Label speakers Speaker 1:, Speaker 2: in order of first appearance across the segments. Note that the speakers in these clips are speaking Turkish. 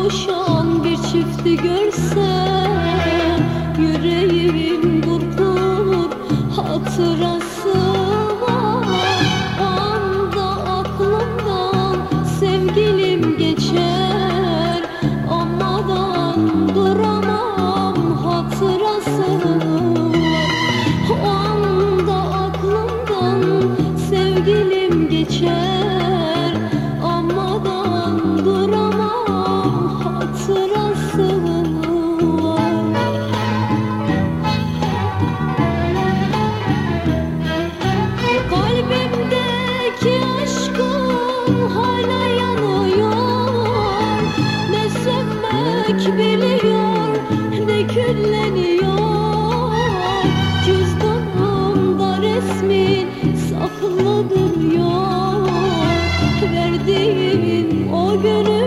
Speaker 1: kavuşan bir çifti görsem saklı duruyor Verdiğin o günün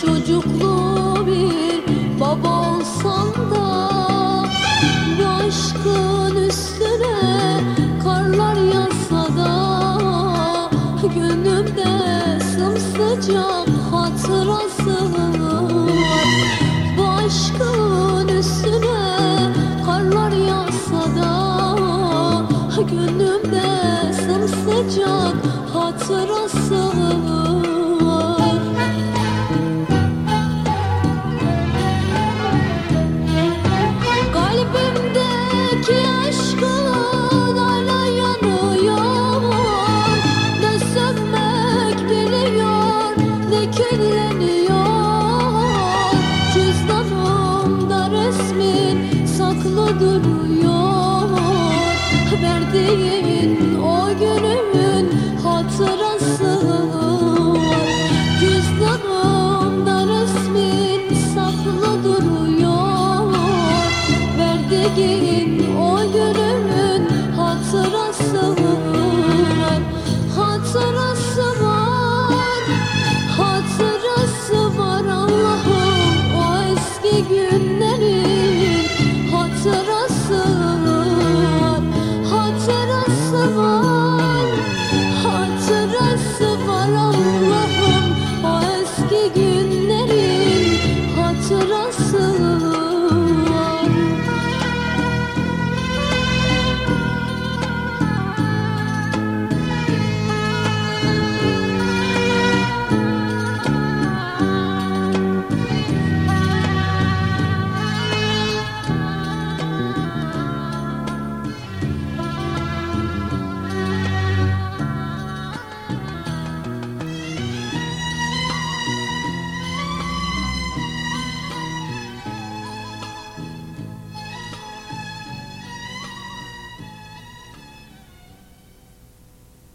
Speaker 1: çocuklu bir baba olsam da üstüne karlar yağsa da sımsıcak hatırası var. Üstüne karlar yağsa da Gönlümde sımsıcak hatırası var gezgin o